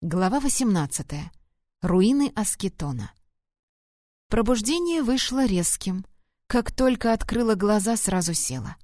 Глава 18. Руины Аскетона. Пробуждение вышло резким. Как только открыла глаза, сразу села.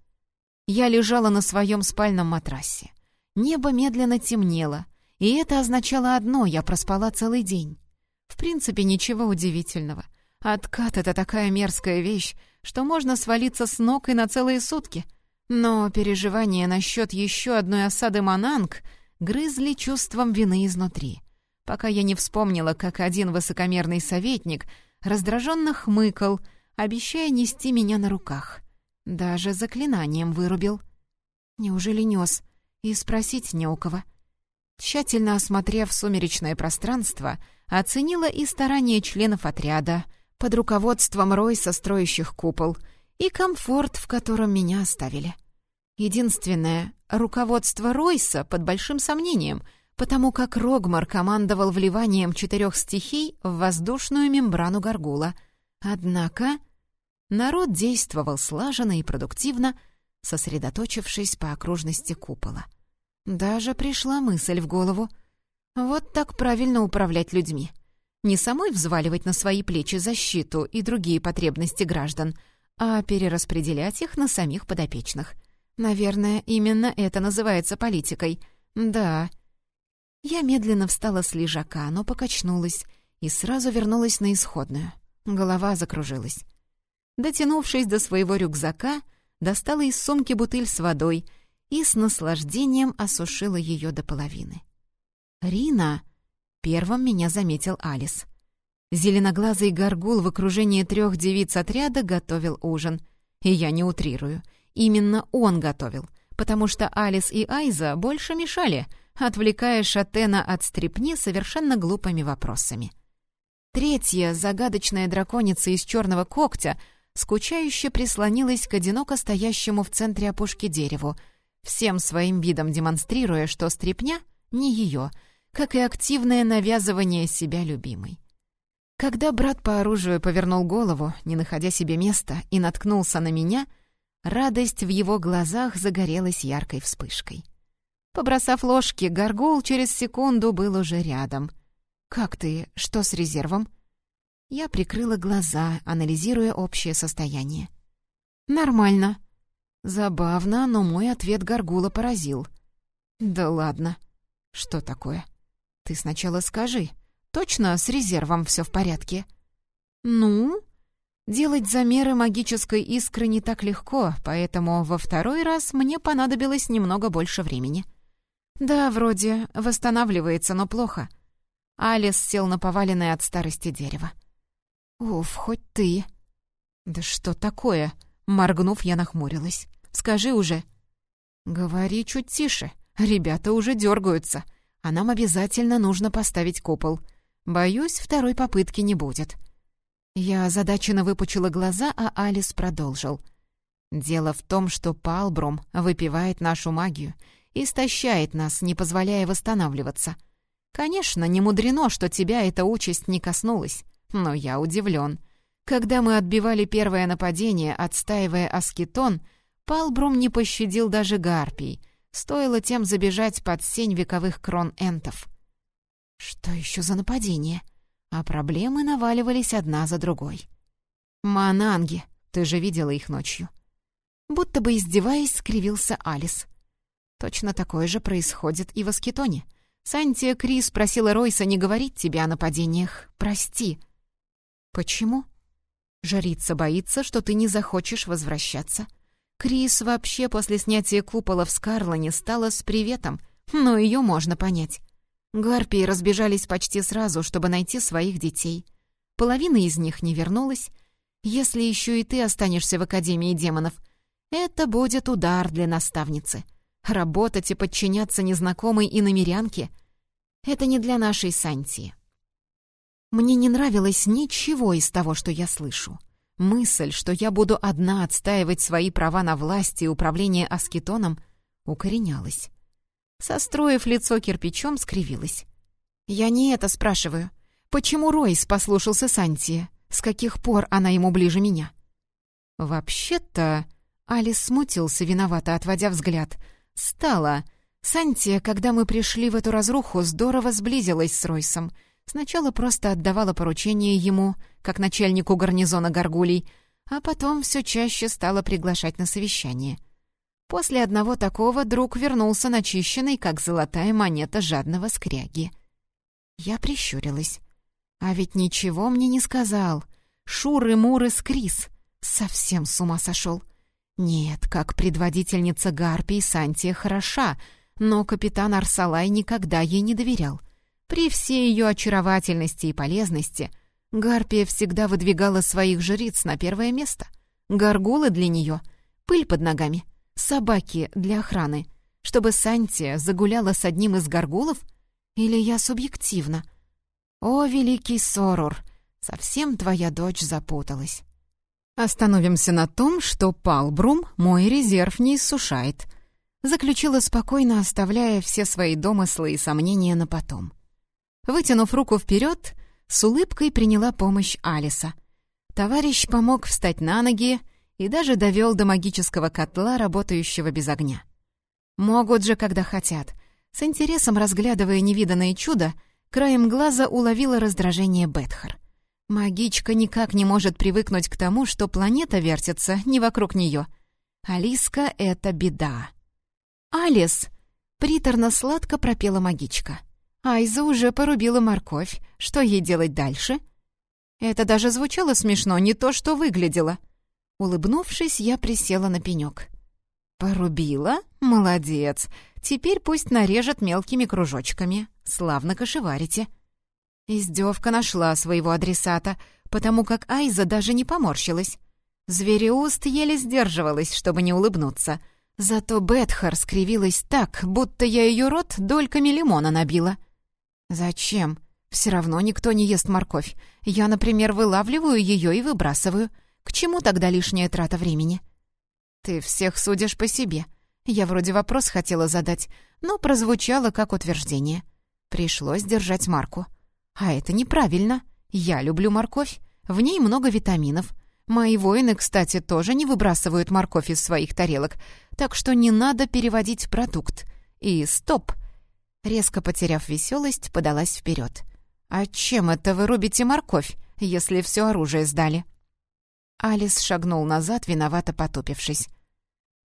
Я лежала на своем спальном матрасе. Небо медленно темнело, и это означало одно — я проспала целый день. В принципе, ничего удивительного. Откат — это такая мерзкая вещь, что можно свалиться с ног и на целые сутки. Но переживания насчет еще одной осады Мананг — грызли чувством вины изнутри, пока я не вспомнила, как один высокомерный советник раздраженно хмыкал, обещая нести меня на руках. Даже заклинанием вырубил. Неужели нес? И спросить не у кого. Тщательно осмотрев сумеречное пространство, оценила и старания членов отряда под руководством Ройса, строящих купол, и комфорт, в котором меня оставили. Единственное, руководство Ройса под большим сомнением, потому как Рогмар командовал вливанием четырех стихий в воздушную мембрану Гаргула. Однако народ действовал слаженно и продуктивно, сосредоточившись по окружности купола. Даже пришла мысль в голову. Вот так правильно управлять людьми. Не самой взваливать на свои плечи защиту и другие потребности граждан, а перераспределять их на самих подопечных — Наверное, именно это называется политикой. Да. Я медленно встала с лежака, но покачнулась и сразу вернулась на исходную. Голова закружилась. Дотянувшись до своего рюкзака, достала из сумки бутыль с водой и с наслаждением осушила ее до половины. «Рина!» — первым меня заметил Алис. Зеленоглазый горгул в окружении трех девиц отряда готовил ужин. И я не утрирую — Именно он готовил, потому что Алис и Айза больше мешали, отвлекая Шатена от стрепни совершенно глупыми вопросами. Третья, загадочная драконица из черного когтя, скучающе прислонилась к одиноко стоящему в центре опушки дереву, всем своим видом демонстрируя, что стрепня не ее, как и активное навязывание себя любимой. Когда брат по оружию повернул голову, не находя себе места, и наткнулся на меня — Радость в его глазах загорелась яркой вспышкой. Побросав ложки, горгул через секунду был уже рядом. «Как ты? Что с резервом?» Я прикрыла глаза, анализируя общее состояние. «Нормально». Забавно, но мой ответ горгула поразил. «Да ладно. Что такое? Ты сначала скажи. Точно с резервом все в порядке?» «Ну?» Делать замеры магической искры не так легко, поэтому во второй раз мне понадобилось немного больше времени. Да, вроде восстанавливается, но плохо. Алис сел на поваленное от старости дерево. «Уф, хоть ты!» «Да что такое?» Моргнув, я нахмурилась. «Скажи уже!» «Говори чуть тише. Ребята уже дергаются, а нам обязательно нужно поставить купол. Боюсь, второй попытки не будет». Я озадаченно выпучила глаза, а Алис продолжил. «Дело в том, что Палбрум выпивает нашу магию, истощает нас, не позволяя восстанавливаться. Конечно, не мудрено, что тебя эта участь не коснулась, но я удивлен. Когда мы отбивали первое нападение, отстаивая Аскетон, Палбрум не пощадил даже гарпий. Стоило тем забежать под сень вековых крон энтов». «Что еще за нападение?» А проблемы наваливались одна за другой. «Мананги, ты же видела их ночью». Будто бы издеваясь, скривился Алис. Точно такое же происходит и в Аскетоне. Сантия Крис просила Ройса не говорить тебе о нападениях. Прости. Почему? Жрица боится, что ты не захочешь возвращаться. Крис вообще после снятия купола в Скарлоне стала с приветом, но ее можно понять. Гарпии разбежались почти сразу, чтобы найти своих детей. Половина из них не вернулась. Если еще и ты останешься в Академии демонов, это будет удар для наставницы. Работать и подчиняться незнакомой иномерянке — это не для нашей Сантии. Мне не нравилось ничего из того, что я слышу. Мысль, что я буду одна отстаивать свои права на власть и управление аскетоном, укоренялась. Состроив лицо кирпичом, скривилась. «Я не это спрашиваю. Почему Ройс послушался Сантия? С каких пор она ему ближе меня?» «Вообще-то...» Алис смутился, виновато отводя взгляд. «Стало. Сантия, когда мы пришли в эту разруху, здорово сблизилась с Ройсом. Сначала просто отдавала поручение ему, как начальнику гарнизона Гаргулей, а потом все чаще стала приглашать на совещание. После одного такого друг вернулся начищенный, как золотая монета жадного скряги. Я прищурилась. А ведь ничего мне не сказал. Шуры-муры с. Совсем с ума сошел. Нет, как предводительница Гарпии Сантия хороша — но капитан Арсалай никогда ей не доверял. При всей ее очаровательности и полезности Гарпия всегда выдвигала своих жриц на первое место. Горгулы для нее, пыль под ногами, собаки для охраны. Чтобы Сантия загуляла с одним из горгулов? Или я субъективно? О, великий Сорор, совсем твоя дочь запуталась. Остановимся на том, что Палбрум мой резерв не иссушает — заключила спокойно, оставляя все свои домыслы и сомнения на потом. Вытянув руку вперед, с улыбкой приняла помощь Алиса. Товарищ помог встать на ноги и даже довел до магического котла, работающего без огня. Могут же, когда хотят. С интересом разглядывая невиданное чудо, краем глаза уловила раздражение Бетхар. Магичка никак не может привыкнуть к тому, что планета вертится не вокруг нее. Алиска — это беда. «Алис!» — приторно-сладко пропела магичка. Айза уже порубила морковь. Что ей делать дальше? Это даже звучало смешно, не то что выглядело. Улыбнувшись, я присела на пенек. «Порубила? Молодец! Теперь пусть нарежет мелкими кружочками. Славно кошеварите». Издевка нашла своего адресата, потому как Айза даже не поморщилась. Звереуст еле сдерживалась, чтобы не улыбнуться — Зато Бетхар скривилась так, будто я ее рот дольками лимона набила. «Зачем? Все равно никто не ест морковь. Я, например, вылавливаю ее и выбрасываю. К чему тогда лишняя трата времени?» «Ты всех судишь по себе. Я вроде вопрос хотела задать, но прозвучало как утверждение. Пришлось держать марку. А это неправильно. Я люблю морковь. В ней много витаминов. Мои воины, кстати, тоже не выбрасывают морковь из своих тарелок, так что не надо переводить продукт. И стоп!» Резко потеряв веселость, подалась вперед. «А чем это вы рубите морковь, если все оружие сдали?» Алис шагнул назад, виновато потупившись.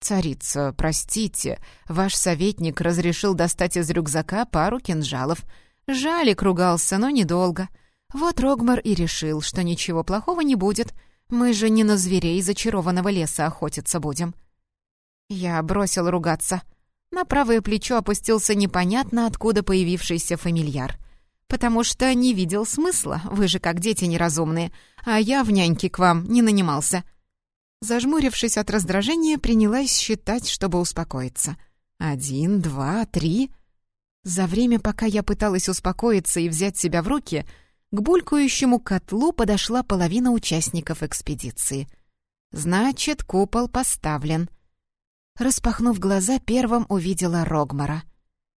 «Царица, простите, ваш советник разрешил достать из рюкзака пару кинжалов. Жалик ругался, но недолго. Вот Рогмар и решил, что ничего плохого не будет, мы же не на зверей зачарованного леса охотиться будем». Я бросил ругаться. На правое плечо опустился непонятно откуда появившийся фамильяр. «Потому что не видел смысла, вы же как дети неразумные, а я в няньке к вам не нанимался». Зажмурившись от раздражения, принялась считать, чтобы успокоиться. «Один, два, три...» За время, пока я пыталась успокоиться и взять себя в руки, к булькающему котлу подошла половина участников экспедиции. Значит, купол поставлен. Распахнув глаза, первым увидела Рогмара.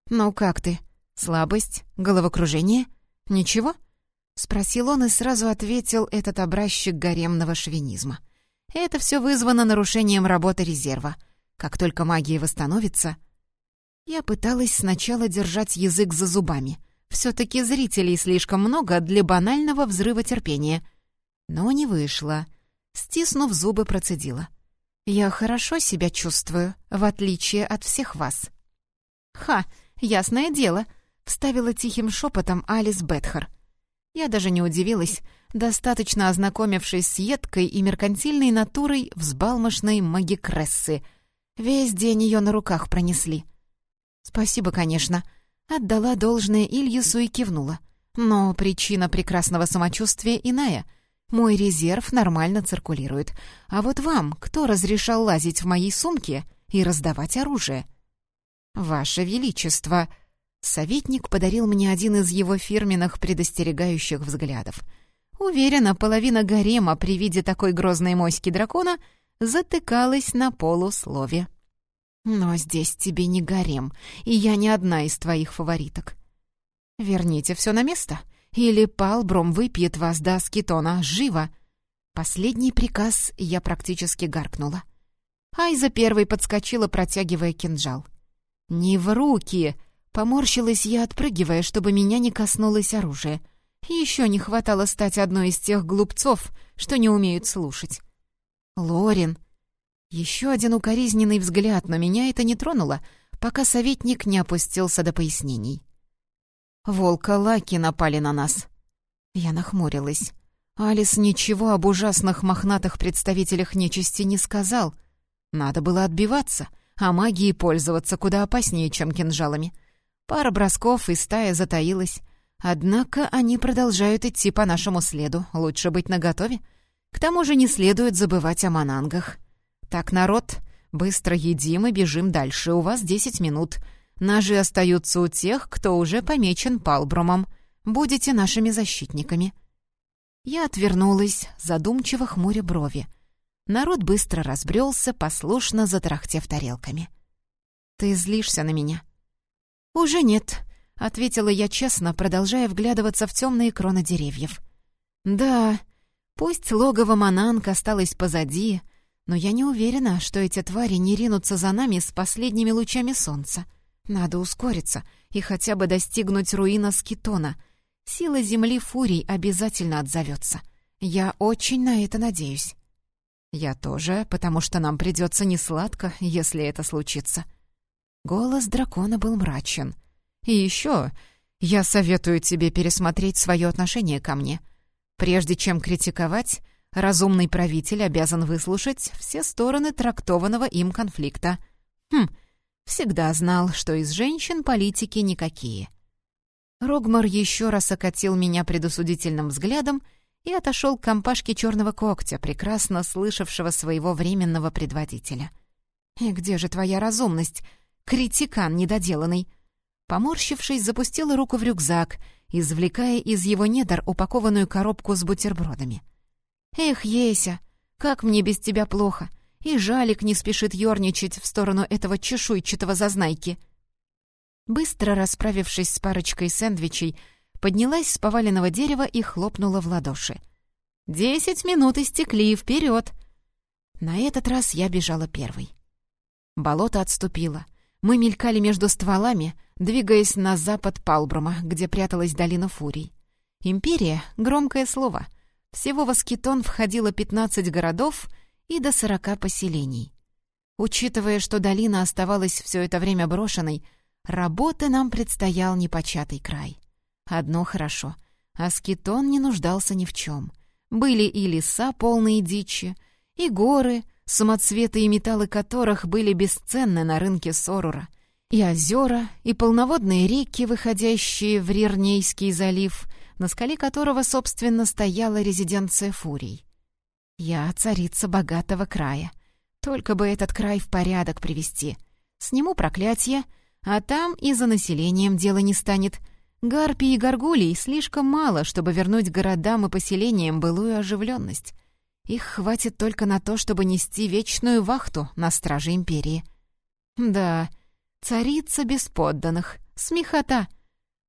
«Ну как ты? Слабость? Головокружение? Ничего?» — спросил он и сразу ответил этот образчик гаремного шовинизма. «Это все вызвано нарушением работы резерва. Как только магия восстановится...» Я пыталась сначала держать язык за зубами — все-таки зрителей слишком много для банального взрыва терпения. Но не вышло. Стиснув зубы, процедила. «Я хорошо себя чувствую, в отличие от всех вас». «Ха, ясное дело», — вставила тихим шепотом Алис Бетхар. Я даже не удивилась, достаточно ознакомившись с едкой и меркантильной натурой взбалмошной магикрессы. Весь день ее на руках пронесли. «Спасибо, конечно», — Отдала должное Ильюсу и кивнула. Но причина прекрасного самочувствия иная. Мой резерв нормально циркулирует. А вот вам кто разрешал лазить в моей сумке и раздавать оружие? «Ваше Величество!» Советник подарил мне один из его фирменных предостерегающих взглядов. Уверена, половина гарема при виде такой грозной моськи дракона затыкалась на полуслове. Но здесь тебе не гарем, и я не одна из твоих фавориток. Верните все на место, или Палбром выпьет вас до скитона живо. Последний приказ я практически гаркнула. Айза первой подскочила, протягивая кинжал. «Не в руки!» — поморщилась я, отпрыгивая, чтобы меня не коснулось оружия. Еще не хватало стать одной из тех глупцов, что не умеют слушать. «Лорин!» Еще один укоризненный взгляд, но меня это не тронуло, пока советник не опустился до пояснений. «Волка-лаки напали на нас». Я нахмурилась. Алис ничего об ужасных мохнатых представителях нечисти не сказал. Надо было отбиваться, а магией пользоваться куда опаснее, чем кинжалами. Пара бросков, и стая затаилась. Однако они продолжают идти по нашему следу, лучше быть наготове. К тому же не следует забывать о манангах. Так, народ, быстро едим и бежим дальше, у вас десять минут. Ножи остаются у тех, кто уже помечен палбрумом. Будете нашими защитниками. Я отвернулась, задумчиво хмуря брови. Народ быстро разбрелся, послушно затрахтев тарелками. «Ты злишься на меня?» «Уже нет», — ответила я честно, продолжая вглядываться в темные кроны деревьев. «Да, пусть логово Мананг осталось позади, но я не уверена, что эти твари не ринутся за нами с последними лучами солнца. Надо ускориться и хотя бы достигнуть руина Скитона. Сила земли фурий обязательно отзовется. Я очень на это надеюсь». «Я тоже, потому что нам придется несладко, если это случится». Голос дракона был мрачен — и еще, я советую тебе пересмотреть свое отношение ко мне. Прежде чем критиковать, разумный правитель обязан выслушать все стороны трактованного им конфликта. Хм, всегда знал, что из женщин политики никакие. Рогмар еще раз окатил меня предусудительным взглядом и отошел к компашке черного когтя, прекрасно слышавшего своего временного предводителя. «И где же твоя разумность, критикан недоделанный?» Поморщившись, запустила руку в рюкзак, извлекая из его недр упакованную коробку с бутербродами. «Эх, Еся, как мне без тебя плохо!» И жалик не спешит ерничать в сторону этого чешуйчатого зазнайки. Быстро расправившись с парочкой сэндвичей, поднялась с поваленного дерева и хлопнула в ладоши. «Десять минут истекли, вперед!» На этот раз я бежала первой. Болото отступило. Мы мелькали между стволами, двигаясь на запад Палбрума, где пряталась долина Фурий. Империя — громкое слово. Всего в Аскетон входило 15 городов и до 40 поселений. Учитывая, что долина оставалась все это время брошенной, работы нам предстоял непочатый край. Одно хорошо — Аскетон не нуждался ни в чем. Были и леса, полные дичи, и горы, самоцветы и металлы которых были бесценны на рынке Сорура — и озера, и полноводные реки, выходящие в Рирнейский залив, на скале которого, собственно, стояла резиденция Фурий. Я царица богатого края. Только бы этот край в порядок привести. Сниму проклятие, а там и за населением дело не станет. Гарпий и горгулей слишком мало, чтобы вернуть городам и поселениям былую оживленность. Их хватит только на то, чтобы нести вечную вахту на страже империи. Да, Царица без подданных. Смехота.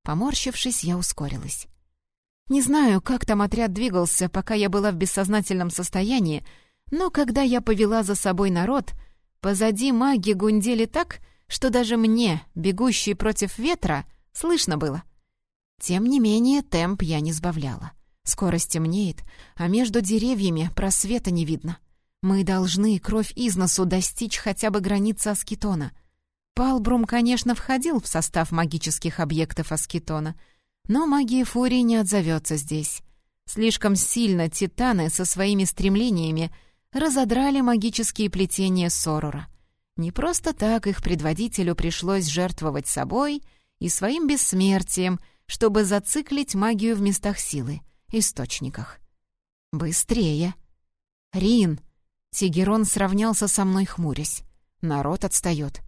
Поморщившись, я ускорилась. Не знаю, как там отряд двигался, пока я была в бессознательном состоянии, но когда я повела за собой народ, позади маги гундели так, что даже мне, бегущей против ветра, слышно было. Тем не менее, темп я не сбавляла. Скорость темнеет, а между деревьями просвета не видно. Мы должны кровь из носу достичь хотя бы границы Аскетона. Палбрум, конечно, входил в состав магических объектов Аскетона, но магия Фурии не отзовется здесь. Слишком сильно титаны со своими стремлениями разодрали магические плетения Сорура. Не просто так их предводителю пришлось жертвовать собой и своим бессмертием, чтобы зациклить магию в местах силы, источниках. «Быстрее!» «Рин!» Тигерон сравнялся со мной, хмурясь. «Народ отстает.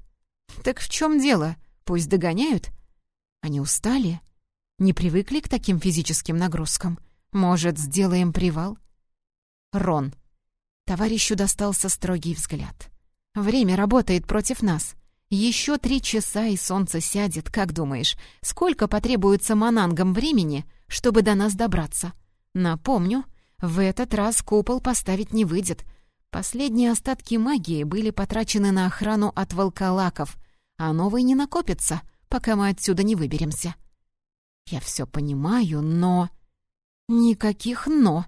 «Так в чем дело? Пусть догоняют». Они устали? Не привыкли к таким физическим нагрузкам? Может, сделаем привал? Рон. Товарищу достался строгий взгляд. Время работает против нас. Еще три часа, и солнце сядет. Как думаешь, сколько потребуется манангам времени, чтобы до нас добраться? Напомню, в этот раз купол поставить не выйдет. Последние остатки магии были потрачены на охрану от волколаков, а новый не накопится, пока мы отсюда не выберемся. Я все понимаю, но... Никаких «но».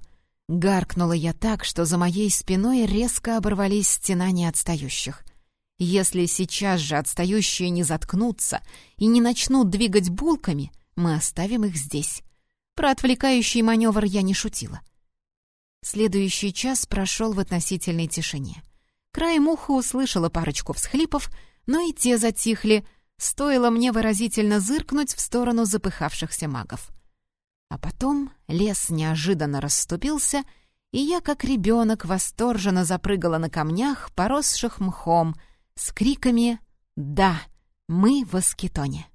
Гаркнула я так, что за моей спиной резко оборвались стена неотстающих. Если сейчас же отстающие не заткнутся и не начнут двигать булками, мы оставим их здесь. Про отвлекающий маневр я не шутила. Следующий час прошел в относительной тишине. Краем уха услышала парочку всхлипов, но и те затихли, стоило мне выразительно зыркнуть в сторону запыхавшихся магов. А потом лес неожиданно расступился, и я, как ребенок, восторженно запрыгала на камнях, поросших мхом, с криками «Да, мы в Аскетоне!»